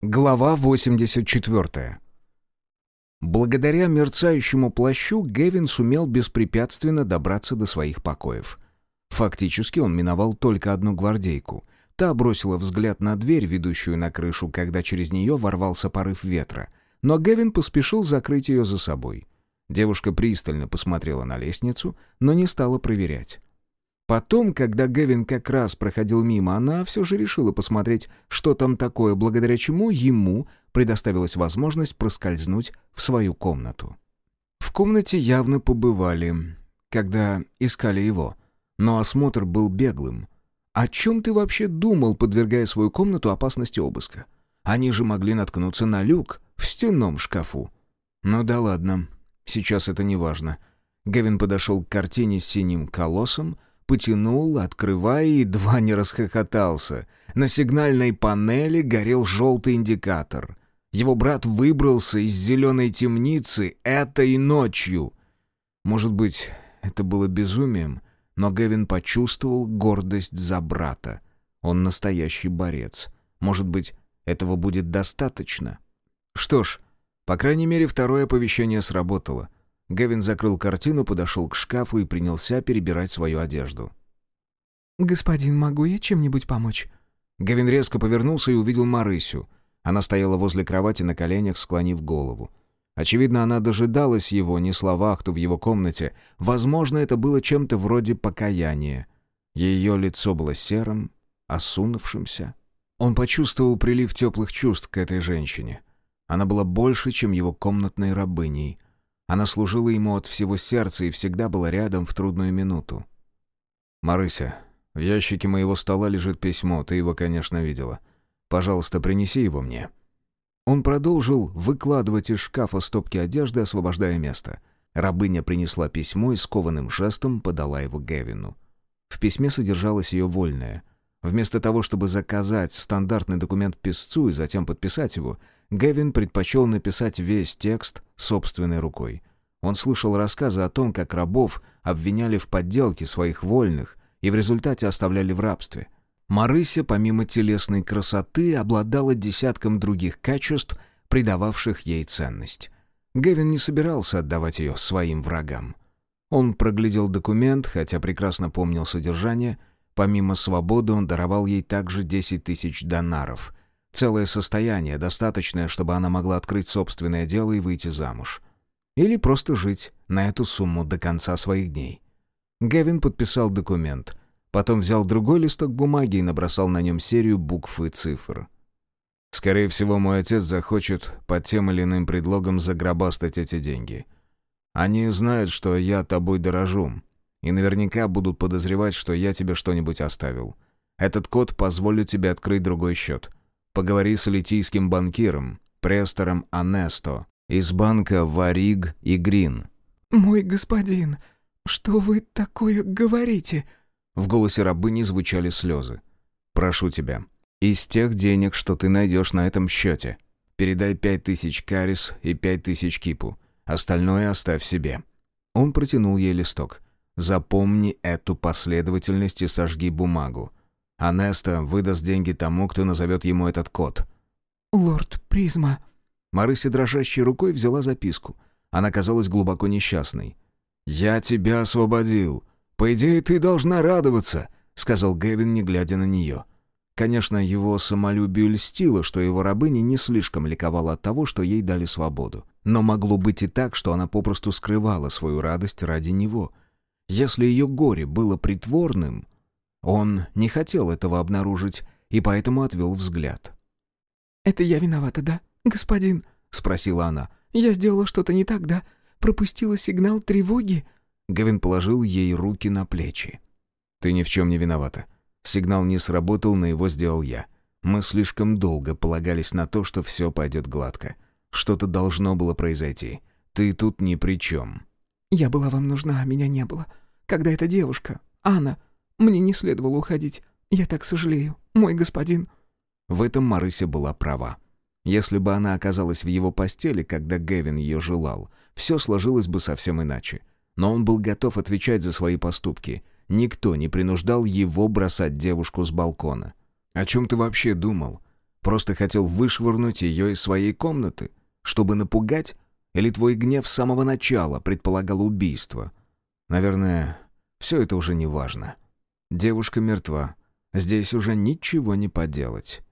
Глава 84. Благодаря мерцающему плащу Гевин сумел беспрепятственно добраться до своих покоев. Фактически он миновал только одну гвардейку. Та бросила взгляд на дверь, ведущую на крышу, когда через нее ворвался порыв ветра. Но Гевин поспешил закрыть ее за собой. Девушка пристально посмотрела на лестницу, но не стала проверять. Потом, когда Гевин как раз проходил мимо, она все же решила посмотреть, что там такое, благодаря чему ему предоставилась возможность проскользнуть в свою комнату. В комнате явно побывали, когда искали его, но осмотр был беглым. О чем ты вообще думал, подвергая свою комнату опасности обыска? Они же могли наткнуться на люк в стенном шкафу. Ну да ладно, сейчас это не важно. Гевин подошел к картине с синим колоссом, потянул, открывая, и едва не расхохотался. На сигнальной панели горел желтый индикатор. Его брат выбрался из зеленой темницы этой ночью. Может быть, это было безумием, но Гевин почувствовал гордость за брата. Он настоящий борец. Может быть, этого будет достаточно? Что ж, по крайней мере, второе оповещение сработало — Гевин закрыл картину, подошел к шкафу и принялся перебирать свою одежду. «Господин, могу я чем-нибудь помочь?» Гевин резко повернулся и увидел Марысю. Она стояла возле кровати на коленях, склонив голову. Очевидно, она дожидалась его, не слова, кто в его комнате. Возможно, это было чем-то вроде покаяния. Ее лицо было серым, осунувшимся. Он почувствовал прилив теплых чувств к этой женщине. Она была больше, чем его комнатной рабыней — она служила ему от всего сердца и всегда была рядом в трудную минуту. «Марыся, в ящике моего стола лежит письмо, ты его, конечно, видела. Пожалуйста, принеси его мне». Он продолжил выкладывать из шкафа стопки одежды, освобождая место. Рабыня принесла письмо и скованным жестом подала его Гевину. В письме содержалось ее вольное. Вместо того, чтобы заказать стандартный документ писцу и затем подписать его, Гевин предпочел написать весь текст собственной рукой. Он слышал рассказы о том, как рабов обвиняли в подделке своих вольных и в результате оставляли в рабстве. Марыся, помимо телесной красоты, обладала десятком других качеств, придававших ей ценность. Гевин не собирался отдавать ее своим врагам. Он проглядел документ, хотя прекрасно помнил содержание. Помимо свободы он даровал ей также 10 тысяч донаров, Целое состояние, достаточное, чтобы она могла открыть собственное дело и выйти замуж. Или просто жить на эту сумму до конца своих дней. Гевин подписал документ. Потом взял другой листок бумаги и набросал на нем серию букв и цифр. «Скорее всего, мой отец захочет под тем или иным предлогом загробастать эти деньги. Они знают, что я тобой дорожу, и наверняка будут подозревать, что я тебе что-нибудь оставил. Этот код позволит тебе открыть другой счет. Поговори с литийским банкиром, Престором Анесто, из банка Вариг и Грин». «Мой господин, что вы такое говорите?» В голосе рабыни звучали слезы. «Прошу тебя, из тех денег, что ты найдешь на этом счете, передай пять тысяч карис и пять тысяч кипу. Остальное оставь себе». Он протянул ей листок. «Запомни эту последовательность и сожги бумагу. Анеста выдаст деньги тому, кто назовет ему этот код». «Лорд Призма». Марыся дрожащей рукой взяла записку. Она казалась глубоко несчастной. «Я тебя освободил. По идее, ты должна радоваться», — сказал Гэвин, не глядя на нее. Конечно, его самолюбие льстило, что его рабыня не слишком ликовала от того, что ей дали свободу. Но могло быть и так, что она попросту скрывала свою радость ради него. Если ее горе было притворным, он не хотел этого обнаружить и поэтому отвел взгляд. «Это я виновата, да, господин?» — спросила она. «Я сделала что-то не так, да? Пропустила сигнал тревоги?» Гавин положил ей руки на плечи. «Ты ни в чем не виновата. Сигнал не сработал, но его сделал я. Мы слишком долго полагались на то, что все пойдет гладко. Что-то должно было произойти. Ты тут ни при чем». «Я была вам нужна, а меня не было. Когда эта девушка, Анна, мне не следовало уходить. Я так сожалею, мой господин». В этом Марыся была права. Если бы она оказалась в его постели, когда Гевин ее желал, все сложилось бы совсем иначе. Но он был готов отвечать за свои поступки. Никто не принуждал его бросать девушку с балкона. «О чем ты вообще думал? Просто хотел вышвырнуть ее из своей комнаты, чтобы напугать? Или твой гнев с самого начала предполагал убийство? Наверное, все это уже не важно. Девушка мертва. Здесь уже ничего не поделать.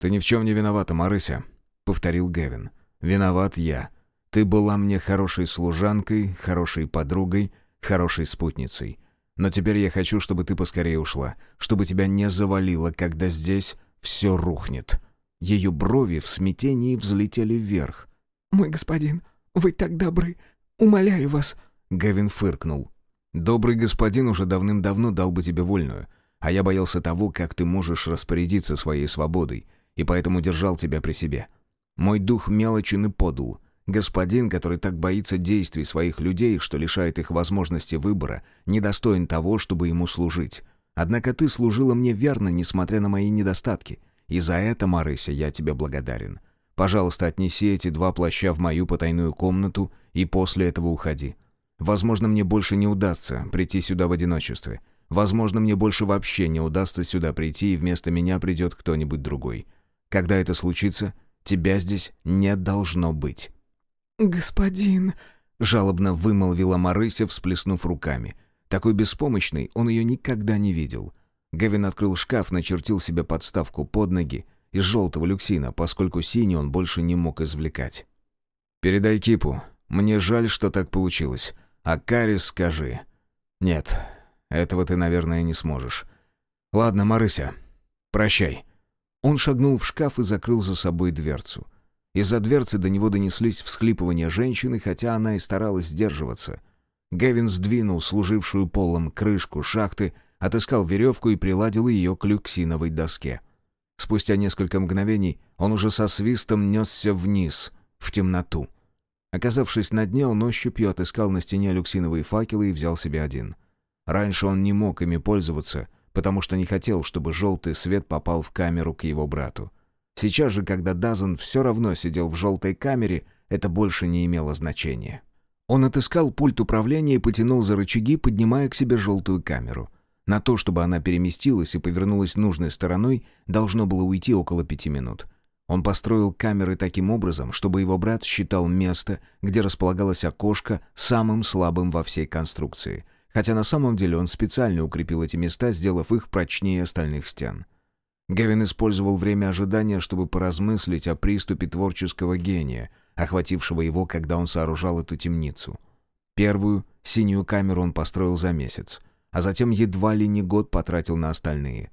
«Ты ни в чем не виновата, Марыся», — повторил Гевин. «Виноват я. Ты была мне хорошей служанкой, хорошей подругой, хорошей спутницей. Но теперь я хочу, чтобы ты поскорее ушла, чтобы тебя не завалило, когда здесь все рухнет». Ее брови в смятении взлетели вверх. «Мой господин, вы так добры. Умоляю вас». Гевин фыркнул. «Добрый господин уже давным-давно дал бы тебе вольную, а я боялся того, как ты можешь распорядиться своей свободой, и поэтому держал тебя при себе. Мой дух мелочен и подл. Господин, который так боится действий своих людей, что лишает их возможности выбора, недостоин того, чтобы ему служить. Однако ты служила мне верно, несмотря на мои недостатки. И за это, Марыся, я тебе благодарен. Пожалуйста, отнеси эти два плаща в мою потайную комнату и после этого уходи. Возможно, мне больше не удастся прийти сюда в одиночестве. Возможно, мне больше вообще не удастся сюда прийти, и вместо меня придет кто-нибудь другой. Когда это случится, тебя здесь не должно быть». «Господин...» — жалобно вымолвила Марыся, всплеснув руками. Такой беспомощный он ее никогда не видел. Гевин открыл шкаф, начертил себе подставку под ноги из желтого люксина, поскольку синий он больше не мог извлекать. «Передай Кипу. Мне жаль, что так получилось. А Карис скажи». «Нет, этого ты, наверное, не сможешь. Ладно, Марыся, прощай». Он шагнул в шкаф и закрыл за собой дверцу. Из-за дверцы до него донеслись всхлипывания женщины, хотя она и старалась сдерживаться. Гевин сдвинул служившую полом крышку шахты, отыскал веревку и приладил ее к люксиновой доске. Спустя несколько мгновений он уже со свистом несся вниз, в темноту. Оказавшись на дне, он ощупью отыскал на стене люксиновые факелы и взял себе один. Раньше он не мог ими пользоваться, потому что не хотел, чтобы желтый свет попал в камеру к его брату. Сейчас же, когда Дазен все равно сидел в желтой камере, это больше не имело значения. Он отыскал пульт управления и потянул за рычаги, поднимая к себе желтую камеру. На то, чтобы она переместилась и повернулась нужной стороной, должно было уйти около пяти минут. Он построил камеры таким образом, чтобы его брат считал место, где располагалось окошко, самым слабым во всей конструкции. Хотя на самом деле он специально укрепил эти места, сделав их прочнее остальных стен. Гевин использовал время ожидания, чтобы поразмыслить о приступе творческого гения, охватившего его, когда он сооружал эту темницу. Первую, синюю камеру он построил за месяц, а затем едва ли не год потратил на остальные.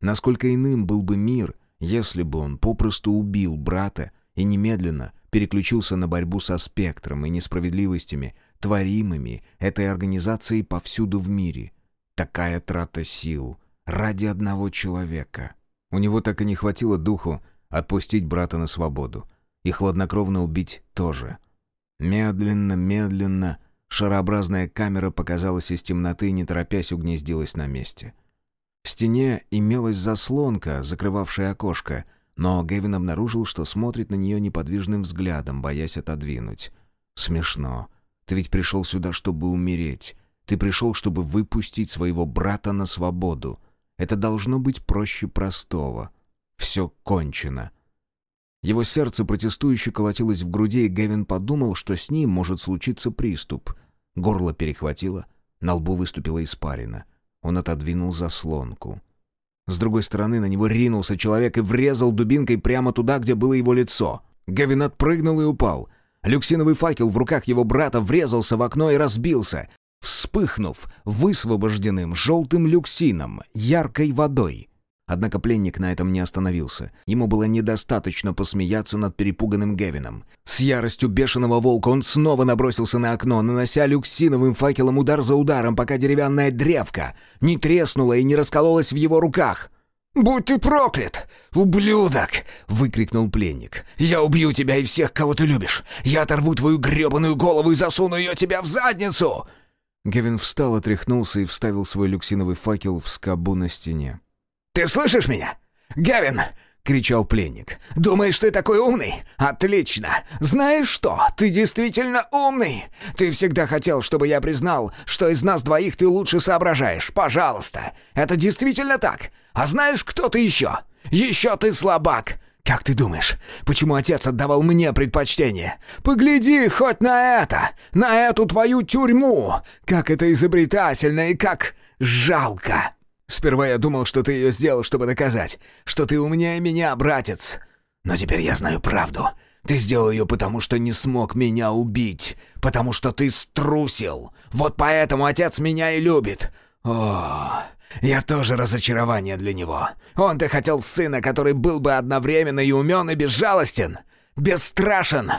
Насколько иным был бы мир, если бы он попросту убил брата и немедленно переключился на борьбу со спектром и несправедливостями, творимыми этой организацией повсюду в мире. Такая трата сил ради одного человека — у него так и не хватило духу отпустить брата на свободу. И хладнокровно убить тоже. Медленно, медленно шарообразная камера показалась из темноты не торопясь, угнездилась на месте. В стене имелась заслонка, закрывавшая окошко, но Гевин обнаружил, что смотрит на нее неподвижным взглядом, боясь отодвинуть. «Смешно. Ты ведь пришел сюда, чтобы умереть. Ты пришел, чтобы выпустить своего брата на свободу. Это должно быть проще простого. Все кончено. Его сердце протестующе колотилось в груди, и Гевин подумал, что с ним может случиться приступ. Горло перехватило, на лбу выступила испарина. Он отодвинул заслонку. С другой стороны на него ринулся человек и врезал дубинкой прямо туда, где было его лицо. Гевин отпрыгнул и упал. Люксиновый факел в руках его брата врезался в окно и разбился вспыхнув высвобожденным желтым люксином, яркой водой. Однако пленник на этом не остановился. Ему было недостаточно посмеяться над перепуганным Гевином. С яростью бешеного волка он снова набросился на окно, нанося люксиновым факелом удар за ударом, пока деревянная древка не треснула и не раскололась в его руках. «Будь ты проклят, ублюдок!» — выкрикнул пленник. «Я убью тебя и всех, кого ты любишь! Я оторву твою гребаную голову и засуну ее тебя в задницу!» Гевин встал, отряхнулся и вставил свой люксиновый факел в скобу на стене. «Ты слышишь меня? Гевин!» — кричал пленник. «Думаешь, ты такой умный? Отлично! Знаешь что? Ты действительно умный! Ты всегда хотел, чтобы я признал, что из нас двоих ты лучше соображаешь. Пожалуйста! Это действительно так! А знаешь, кто ты еще? Еще ты слабак! Как ты думаешь, почему отец отдавал мне предпочтение? Погляди хоть на это, на эту твою тюрьму! Как это изобретательно и как жалко!» Сперва я думал, что ты ее сделал, чтобы доказать, что ты умнее меня, братец. Но теперь я знаю правду. Ты сделал ее потому, что не смог меня убить, потому что ты струсил. Вот поэтому отец меня и любит. О, я тоже разочарование для него. Он-то хотел сына, который был бы одновременно и умен, и безжалостен, бесстрашен.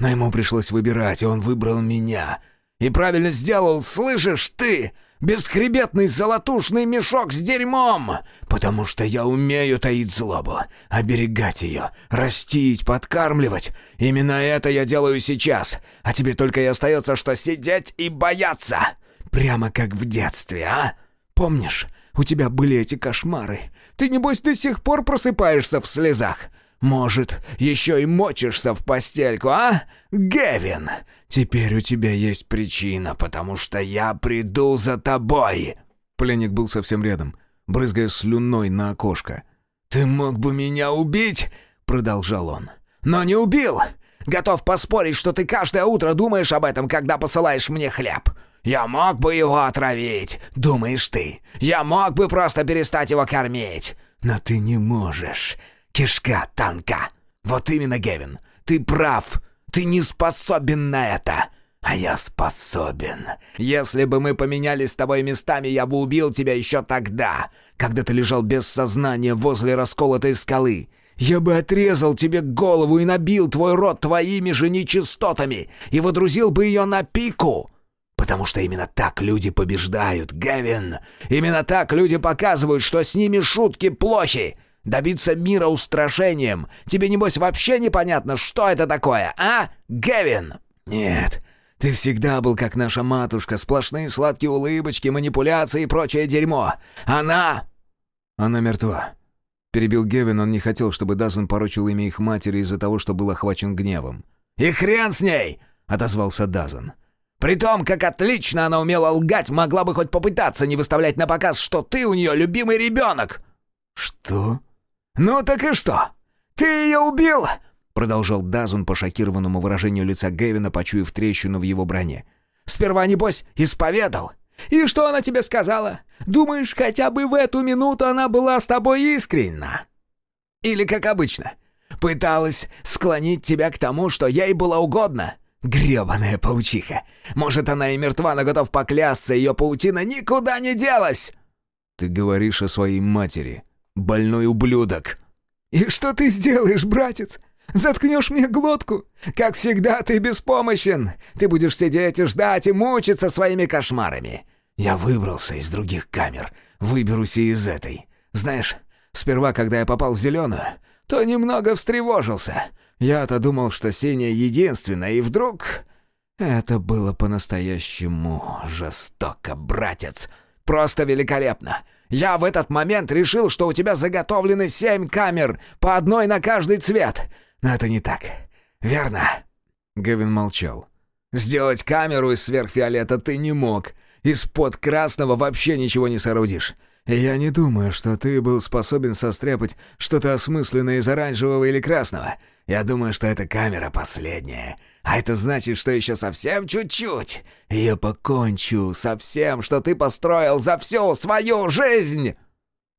Но ему пришлось выбирать, и он выбрал меня. И правильно сделал, слышишь ты? Бесхребетный золотушный мешок с дерьмом! Потому что я умею таить злобу, оберегать ее, растить, подкармливать. Именно это я делаю сейчас. А тебе только и остается, что сидеть и бояться. Прямо как в детстве, а? Помнишь, у тебя были эти кошмары? Ты, небось, до сих пор просыпаешься в слезах. Может, еще и мочишься в постельку, а? Гевин, теперь у тебя есть причина, потому что я приду за тобой!» Пленник был совсем рядом, брызгая слюной на окошко. «Ты мог бы меня убить?» — продолжал он. «Но не убил! Готов поспорить, что ты каждое утро думаешь об этом, когда посылаешь мне хлеб. Я мог бы его отравить, думаешь ты. Я мог бы просто перестать его кормить. Но ты не можешь кишка танка. Вот именно, Гевин, ты прав. Ты не способен на это. А я способен. Если бы мы поменялись с тобой местами, я бы убил тебя еще тогда, когда ты лежал без сознания возле расколотой скалы. Я бы отрезал тебе голову и набил твой рот твоими же нечистотами и водрузил бы ее на пику. Потому что именно так люди побеждают, Гевин. Именно так люди показывают, что с ними шутки плохи. Добиться мира устрашением. Тебе, небось, вообще непонятно, что это такое, а, Гевин?» «Нет, ты всегда был как наша матушка, сплошные сладкие улыбочки, манипуляции и прочее дерьмо. Она...» «Она мертва». Перебил Гевин, он не хотел, чтобы Дазен порочил имя их матери из-за того, что был охвачен гневом. «И хрен с ней!» — отозвался Дазен. «При том, как отлично она умела лгать, могла бы хоть попытаться не выставлять на показ, что ты у нее любимый ребенок!» «Что?» «Ну так и что? Ты ее убил?» Продолжал Дазун по шокированному выражению лица Гевина, почуяв трещину в его броне. «Сперва, небось, исповедал. И что она тебе сказала? Думаешь, хотя бы в эту минуту она была с тобой искренна? Или, как обычно, пыталась склонить тебя к тому, что ей было угодно?» Гребаная паучиха. Может, она и мертва, но готов поклясться, ее паутина никуда не делась!» «Ты говоришь о своей матери», больной ублюдок!» «И что ты сделаешь, братец? Заткнешь мне глотку? Как всегда, ты беспомощен. Ты будешь сидеть и ждать и мучиться своими кошмарами. Я выбрался из других камер, выберусь и из этой. Знаешь, сперва, когда я попал в зеленую, то немного встревожился. Я-то думал, что синяя единственная, и вдруг... Это было по-настоящему жестоко, братец. Просто великолепно. Я в этот момент решил, что у тебя заготовлены семь камер, по одной на каждый цвет. Но это не так. Верно?» Гевин молчал. «Сделать камеру из сверхфиолета ты не мог. Из-под красного вообще ничего не соорудишь. Я не думаю, что ты был способен состряпать что-то осмысленное из оранжевого или красного. Я думаю, что эта камера последняя. А это значит, что еще совсем чуть-чуть. Я покончу со всем, что ты построил за всю свою жизнь!»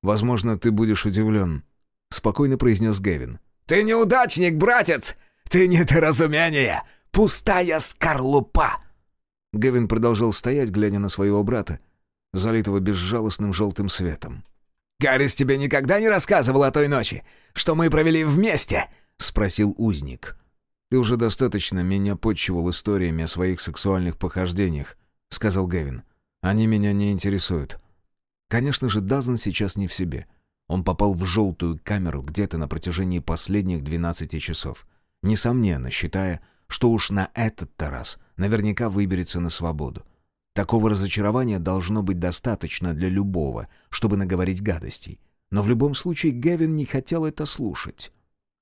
«Возможно, ты будешь удивлен», — спокойно произнес Гевин. «Ты неудачник, братец! Ты недоразумение! Пустая скорлупа!» Гевин продолжал стоять, глядя на своего брата, залитого безжалостным желтым светом. «Гаррис тебе никогда не рассказывал о той ночи, что мы провели вместе?» — спросил узник. «Ты уже достаточно меня подчивал историями о своих сексуальных похождениях», — сказал Гэвин. «Они меня не интересуют». Конечно же, Дазен сейчас не в себе. Он попал в желтую камеру где-то на протяжении последних 12 часов. Несомненно, считая, что уж на этот-то раз наверняка выберется на свободу. Такого разочарования должно быть достаточно для любого, чтобы наговорить гадостей. Но в любом случае Гевин не хотел это слушать.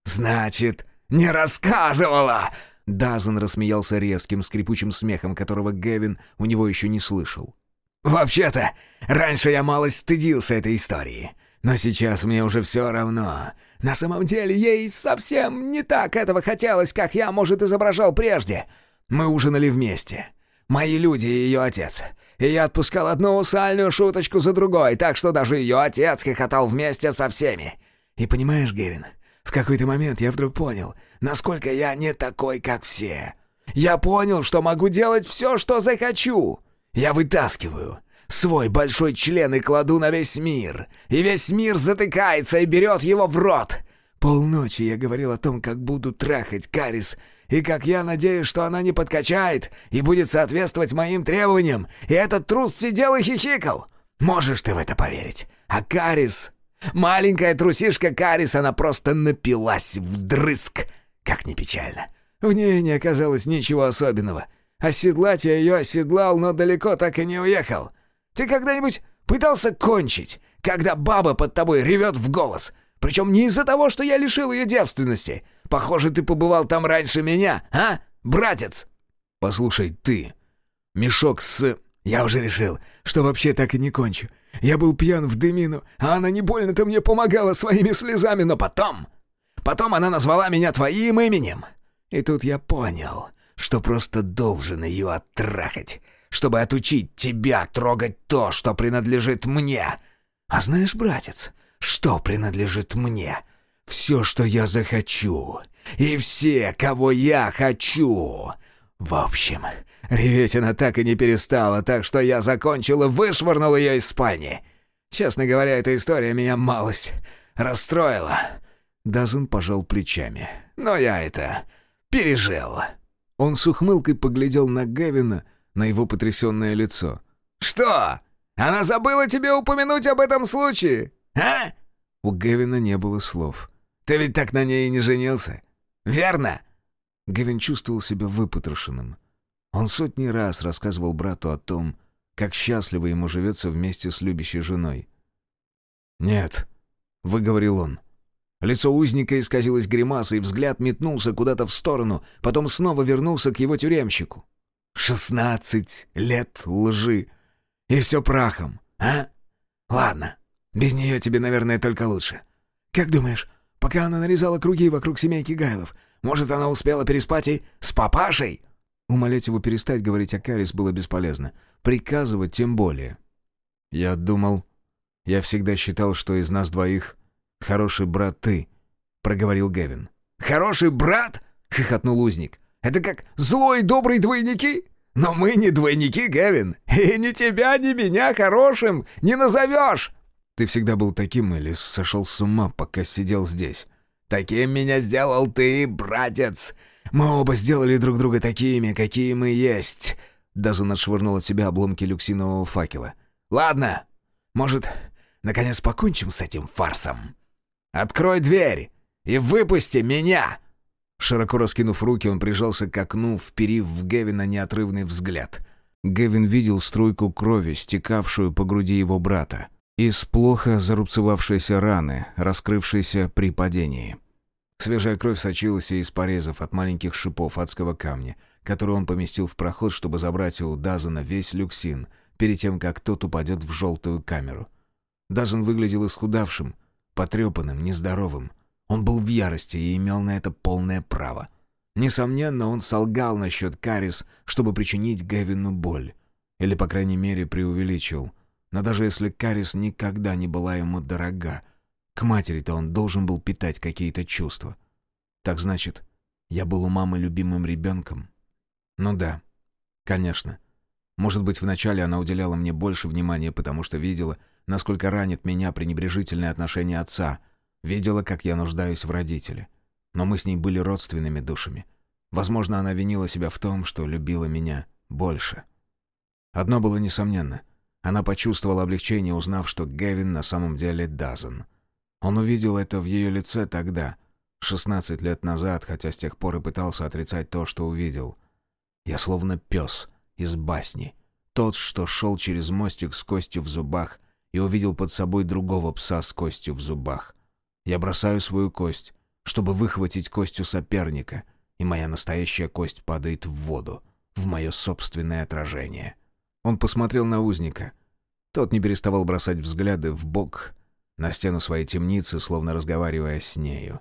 «Значит, не рассказывала!» Дазен рассмеялся резким, скрипучим смехом, которого Гевин у него еще не слышал. «Вообще-то, раньше я малость стыдился этой истории. Но сейчас мне уже все равно. На самом деле ей совсем не так этого хотелось, как я, может, изображал прежде. Мы ужинали вместе. Мои люди и ее отец. И я отпускал одну сальную шуточку за другой, так что даже ее отец хохотал вместе со всеми. И понимаешь, Гевин, в какой-то момент я вдруг понял, насколько я не такой, как все. Я понял, что могу делать все, что захочу. Я вытаскиваю свой большой член и кладу на весь мир. И весь мир затыкается и берет его в рот. Полночи я говорил о том, как буду трахать Карис, и как я надеюсь, что она не подкачает и будет соответствовать моим требованиям. И этот трус сидел и хихикал. Можешь ты в это поверить? А Карис Маленькая трусишка Карис, она просто напилась вдрызг. Как не печально. В ней не оказалось ничего особенного. Оседлать я ее оседлал, но далеко так и не уехал. Ты когда-нибудь пытался кончить, когда баба под тобой ревет в голос? Причем не из-за того, что я лишил ее девственности. Похоже, ты побывал там раньше меня, а, братец? Послушай, ты, мешок с... Я уже решил, что вообще так и не кончу. Я был пьян в дымину, а она не больно-то мне помогала своими слезами, но потом... Потом она назвала меня твоим именем. И тут я понял, что просто должен ее оттрахать, чтобы отучить тебя трогать то, что принадлежит мне. А знаешь, братец, что принадлежит мне? Все, что я захочу. И все, кого я хочу. В общем, реветь она так и не перестала, так что я закончил и вышвырнул ее из спальни. Честно говоря, эта история меня малость расстроила. Дазен пожал плечами. Но я это пережил. Он с ухмылкой поглядел на Гевина, на его потрясенное лицо. «Что? Она забыла тебе упомянуть об этом случае? А?» У Гевина не было слов. «Ты ведь так на ней и не женился? Верно?» Гевин чувствовал себя выпотрошенным. Он сотни раз рассказывал брату о том, как счастливо ему живется вместе с любящей женой. «Нет», — выговорил он. Лицо узника исказилось гримасой, взгляд метнулся куда-то в сторону, потом снова вернулся к его тюремщику. «Шестнадцать лет лжи. И все прахом, а? Ладно, без нее тебе, наверное, только лучше. Как думаешь, пока она нарезала круги вокруг семейки Гайлов, может, она успела переспать и с папашей?» Умолять его перестать говорить о Карис было бесполезно. Приказывать тем более. «Я думал... Я всегда считал, что из нас двоих хороший брат ты», — проговорил Гевин. «Хороший брат?» — хохотнул узник. «Это как злой добрый двойники? Но мы не двойники, Гевин, и ни тебя, ни меня хорошим не назовешь!» «Ты всегда был таким или сошел с ума, пока сидел здесь?» Таким меня сделал ты, братец. Мы оба сделали друг друга такими, какие мы есть». Дазан отшвырнул от себя обломки люксинового факела. «Ладно, может, наконец покончим с этим фарсом? Открой дверь и выпусти меня!» Широко раскинув руки, он прижался к окну, вперив в Гевина неотрывный взгляд. Гевин видел струйку крови, стекавшую по груди его брата из плохо зарубцевавшейся раны, раскрывшейся при падении. Свежая кровь сочилась из порезов от маленьких шипов адского камня, который он поместил в проход, чтобы забрать у Дазана весь люксин, перед тем, как тот упадет в желтую камеру. Дазан выглядел исхудавшим, потрепанным, нездоровым. Он был в ярости и имел на это полное право. Несомненно, он солгал насчет Карис, чтобы причинить Гевину боль. Или, по крайней мере, преувеличил — но даже если Карис никогда не была ему дорога, к матери-то он должен был питать какие-то чувства. Так значит, я был у мамы любимым ребенком? Ну да, конечно. Может быть, вначале она уделяла мне больше внимания, потому что видела, насколько ранит меня пренебрежительное отношение отца, видела, как я нуждаюсь в родителе. Но мы с ней были родственными душами. Возможно, она винила себя в том, что любила меня больше. Одно было несомненно — она почувствовала облегчение, узнав, что Гевин на самом деле Дазен. Он увидел это в ее лице тогда, 16 лет назад, хотя с тех пор и пытался отрицать то, что увидел. Я словно пес из басни. Тот, что шел через мостик с костью в зубах и увидел под собой другого пса с костью в зубах. Я бросаю свою кость, чтобы выхватить кость у соперника, и моя настоящая кость падает в воду, в мое собственное отражение. Он посмотрел на узника. Тот не переставал бросать взгляды в бок, на стену своей темницы, словно разговаривая с нею.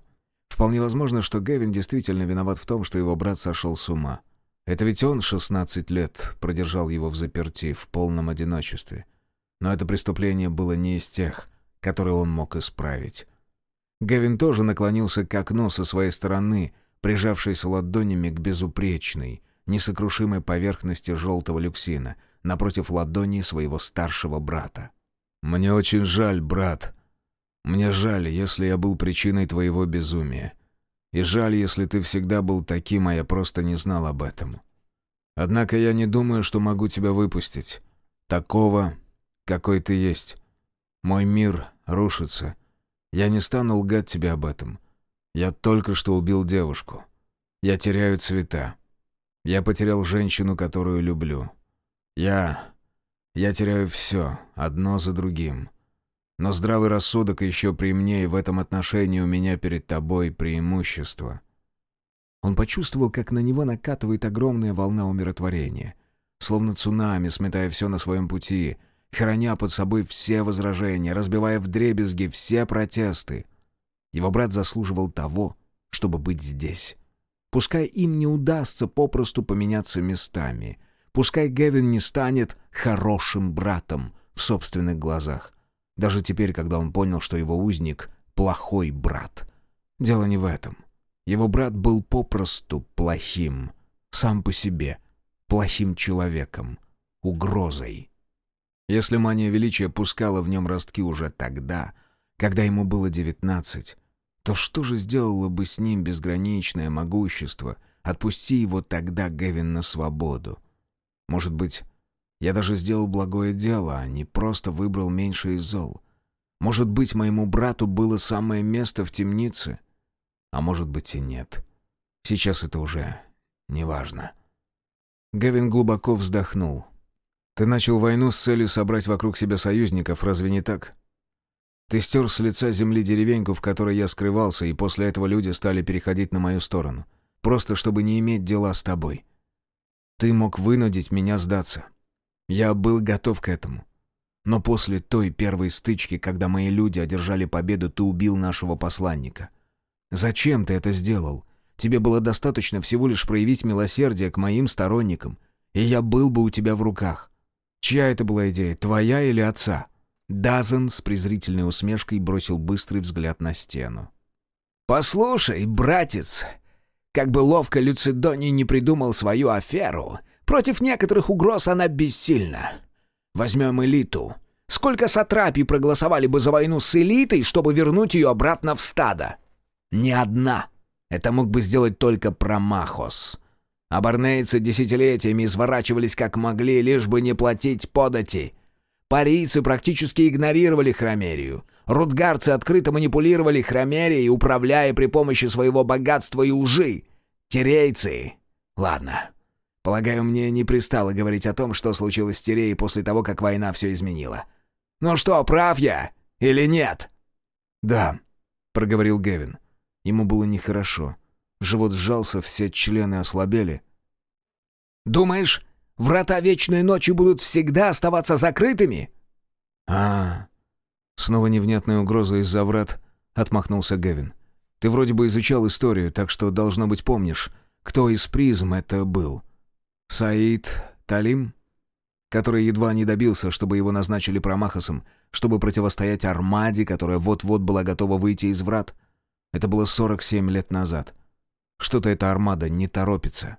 Вполне возможно, что Гевин действительно виноват в том, что его брат сошел с ума. Это ведь он 16 лет продержал его в заперти, в полном одиночестве. Но это преступление было не из тех, которые он мог исправить. Гевин тоже наклонился к окну со своей стороны, прижавшись ладонями к безупречной, несокрушимой поверхности желтого люксина, напротив ладони своего старшего брата. «Мне очень жаль, брат. Мне жаль, если я был причиной твоего безумия. И жаль, если ты всегда был таким, а я просто не знал об этом. Однако я не думаю, что могу тебя выпустить. Такого, какой ты есть. Мой мир рушится. Я не стану лгать тебе об этом. Я только что убил девушку. Я теряю цвета. Я потерял женщину, которую люблю. Я... Я теряю все, одно за другим. Но здравый рассудок еще при мне, и в этом отношении у меня перед тобой преимущество». Он почувствовал, как на него накатывает огромная волна умиротворения. Словно цунами, сметая все на своем пути, храня под собой все возражения, разбивая вдребезги все протесты. Его брат заслуживал того, чтобы быть здесь. Пускай им не удастся попросту поменяться местами. Пускай Гевин не станет хорошим братом в собственных глазах. Даже теперь, когда он понял, что его узник — плохой брат. Дело не в этом. Его брат был попросту плохим. Сам по себе. Плохим человеком. Угрозой. Если мания величия пускала в нем ростки уже тогда, когда ему было девятнадцать, то что же сделало бы с ним безграничное могущество? Отпусти его тогда, Гевин, на свободу. Может быть, я даже сделал благое дело, а не просто выбрал меньше из зол. Может быть, моему брату было самое место в темнице? А может быть и нет. Сейчас это уже не важно. Гевин глубоко вздохнул. «Ты начал войну с целью собрать вокруг себя союзников, разве не так?» Ты стер с лица земли деревеньку, в которой я скрывался, и после этого люди стали переходить на мою сторону. Просто чтобы не иметь дела с тобой. Ты мог вынудить меня сдаться. Я был готов к этому. Но после той первой стычки, когда мои люди одержали победу, ты убил нашего посланника. Зачем ты это сделал? Тебе было достаточно всего лишь проявить милосердие к моим сторонникам, и я был бы у тебя в руках. Чья это была идея, твоя или отца?» Дазен с презрительной усмешкой бросил быстрый взгляд на стену. «Послушай, братец, как бы ловко Люцидоний не придумал свою аферу, против некоторых угроз она бессильна. Возьмем элиту. Сколько сатрапий проголосовали бы за войну с элитой, чтобы вернуть ее обратно в стадо? Ни одна. Это мог бы сделать только Промахос. А барнейцы десятилетиями изворачивались как могли, лишь бы не платить подати — Парийцы практически игнорировали Хромерию. Рутгарцы открыто манипулировали Хромерией, управляя при помощи своего богатства и лжи. Тирейцы... Ладно. Полагаю, мне не пристало говорить о том, что случилось с Тиреей после того, как война все изменила. Ну что, прав я или нет? «Да», — проговорил Гевин. Ему было нехорошо. Живот сжался, все члены ослабели. «Думаешь, Врата Вечной Ночи будут всегда оставаться закрытыми?» а, Снова невнятная угроза из-за врат, — отмахнулся Гевин. «Ты вроде бы изучал историю, так что, должно быть, помнишь, кто из призм это был. Саид Талим?» который едва не добился, чтобы его назначили промахосом, чтобы противостоять армаде, которая вот-вот была готова выйти из врат. Это было 47 лет назад. Что-то эта армада не торопится.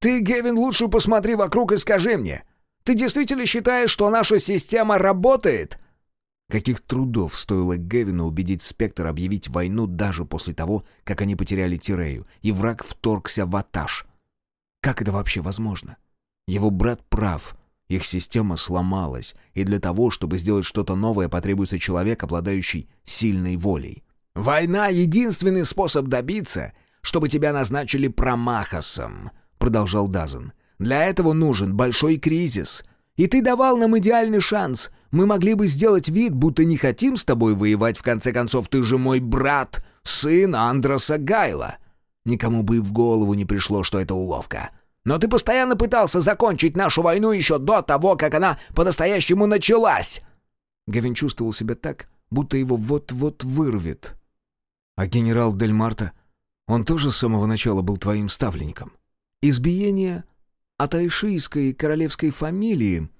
Ты, Гевин, лучше посмотри вокруг и скажи мне, ты действительно считаешь, что наша система работает?» Каких трудов стоило Гевину убедить Спектр объявить войну даже после того, как они потеряли Тирею, и враг вторгся в Аташ. Как это вообще возможно? Его брат прав. Их система сломалась, и для того, чтобы сделать что-то новое, потребуется человек, обладающий сильной волей. «Война — единственный способ добиться, чтобы тебя назначили промахосом», — продолжал Дазен. «Для этого нужен большой кризис. И ты давал нам идеальный шанс. Мы могли бы сделать вид, будто не хотим с тобой воевать, в конце концов, ты же мой брат, сын Андроса Гайла. Никому бы и в голову не пришло, что это уловка. Но ты постоянно пытался закончить нашу войну еще до того, как она по-настоящему началась». Гавин чувствовал себя так, будто его вот-вот вырвет. А генерал Дель Марто, он тоже с самого начала был твоим ставленником. Избиение атайшийской королевской фамилии,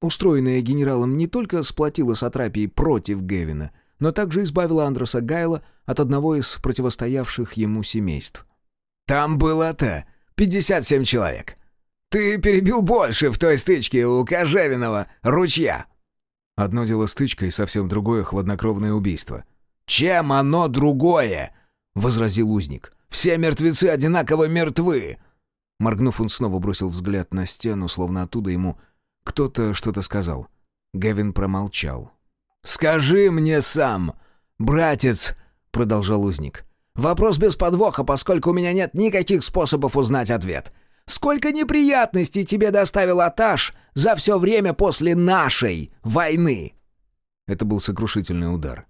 устроенное генералом, не только сплотило Сатрапии против Гевина, но также избавило Андроса Гайла от одного из противостоявших ему семейств. «Там было-то 57 человек. Ты перебил больше в той стычке у Кожевиного ручья». Одно дело стычка и совсем другое — хладнокровное убийство. «Чем оно другое?» — возразил узник. «Все мертвецы одинаково мертвы!» Моргнув, он снова бросил взгляд на стену, словно оттуда ему кто-то что-то сказал. Гевин промолчал. «Скажи мне сам, братец!» — продолжал узник. «Вопрос без подвоха, поскольку у меня нет никаких способов узнать ответ. Сколько неприятностей тебе доставил Аташ за все время после нашей войны?» Это был сокрушительный удар.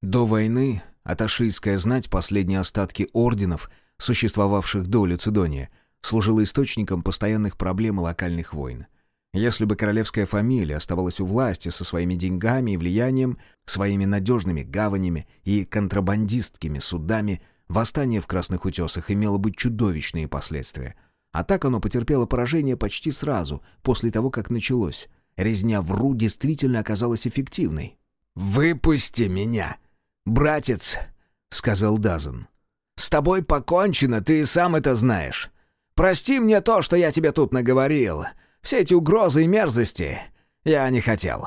До войны Аташийская знать, последние остатки орденов, существовавших до Люцидония, служила источником постоянных проблем и локальных войн. Если бы королевская фамилия оставалась у власти со своими деньгами и влиянием, своими надежными гаванями и контрабандистскими судами, восстание в Красных Утесах имело бы чудовищные последствия — а так оно потерпело поражение почти сразу, после того, как началось. Резня в Ру действительно оказалась эффективной. «Выпусти меня, братец!» — сказал Дазен. «С тобой покончено, ты и сам это знаешь. Прости мне то, что я тебе тут наговорил. Все эти угрозы и мерзости я не хотел.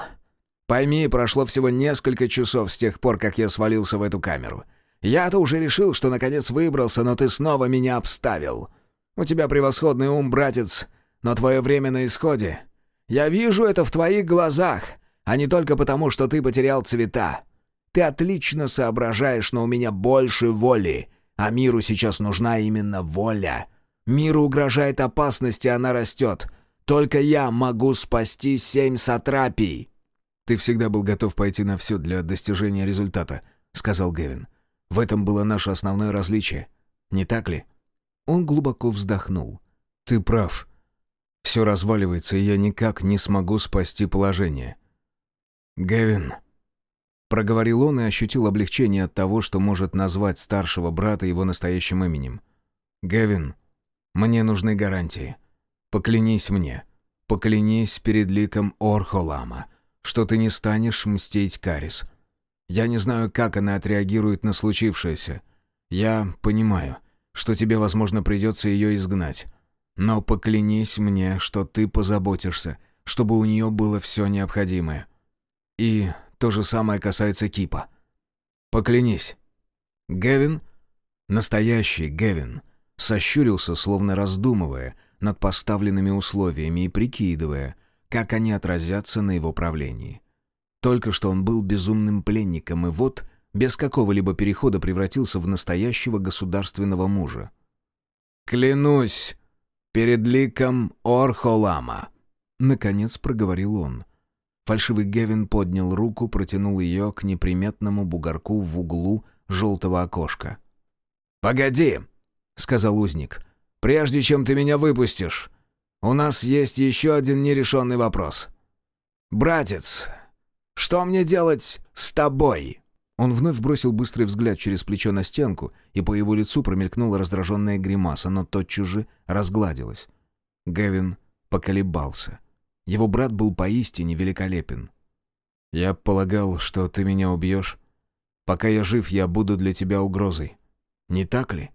Пойми, прошло всего несколько часов с тех пор, как я свалился в эту камеру. Я-то уже решил, что наконец выбрался, но ты снова меня обставил. У тебя превосходный ум, братец, но твое время на исходе. Я вижу это в твоих глазах, а не только потому, что ты потерял цвета. Ты отлично соображаешь, но у меня больше воли, а миру сейчас нужна именно воля. Миру угрожает опасность, и она растет. Только я могу спасти семь сатрапий». «Ты всегда был готов пойти на все для достижения результата», — сказал Гевин. «В этом было наше основное различие. Не так ли?» Он глубоко вздохнул. «Ты прав. Все разваливается, и я никак не смогу спасти положение». «Гевин», — проговорил он и ощутил облегчение от того, что может назвать старшего брата его настоящим именем. «Гевин, мне нужны гарантии. Поклянись мне, поклянись перед ликом Орхолама, что ты не станешь мстить Карис. Я не знаю, как она отреагирует на случившееся. Я понимаю, что тебе, возможно, придется ее изгнать. Но поклянись мне, что ты позаботишься, чтобы у нее было все необходимое. И то же самое касается Кипа. Поклянись». Гевин, настоящий Гевин, сощурился, словно раздумывая над поставленными условиями и прикидывая, как они отразятся на его правлении. Только что он был безумным пленником, и вот без какого-либо перехода превратился в настоящего государственного мужа. «Клянусь перед ликом Орхолама», — наконец проговорил он. Фальшивый Гевин поднял руку, протянул ее к неприметному бугорку в углу желтого окошка. «Погоди», — сказал узник, — «прежде чем ты меня выпустишь, у нас есть еще один нерешенный вопрос. Братец, что мне делать с тобой?» Он вновь бросил быстрый взгляд через плечо на стенку, и по его лицу промелькнула раздраженная гримаса, но тотчас же разгладилась. Гевин поколебался. Его брат был поистине великолепен. «Я полагал, что ты меня убьешь. Пока я жив, я буду для тебя угрозой. Не так ли?»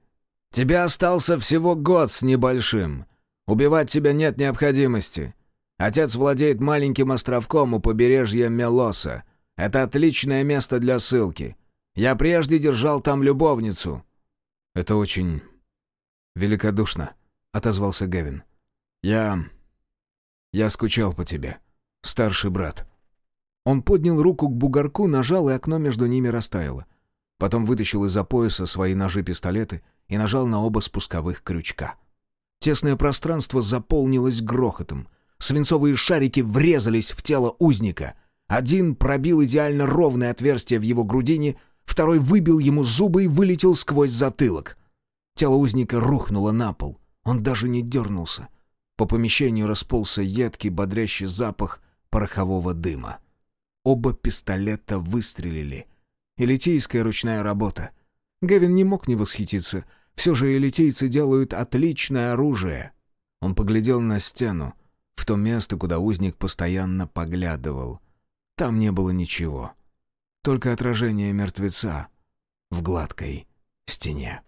«Тебя остался всего год с небольшим. Убивать тебя нет необходимости. Отец владеет маленьким островком у побережья Мелоса. Это отличное место для ссылки. Я прежде держал там любовницу». «Это очень великодушно», — отозвался Гевин. «Я... я скучал по тебе, старший брат». Он поднял руку к бугорку, нажал, и окно между ними растаяло. Потом вытащил из-за пояса свои ножи-пистолеты и нажал на оба спусковых крючка. Тесное пространство заполнилось грохотом. Свинцовые шарики врезались в тело узника — один пробил идеально ровное отверстие в его грудине, второй выбил ему зубы и вылетел сквозь затылок. Тело узника рухнуло на пол. Он даже не дернулся. По помещению расползся едкий, бодрящий запах порохового дыма. Оба пистолета выстрелили. Элитийская ручная работа. Гевин не мог не восхититься. Все же элитийцы делают отличное оружие. Он поглядел на стену, в то место, куда узник постоянно поглядывал. Там не было ничего. Только отражение мертвеца в гладкой стене.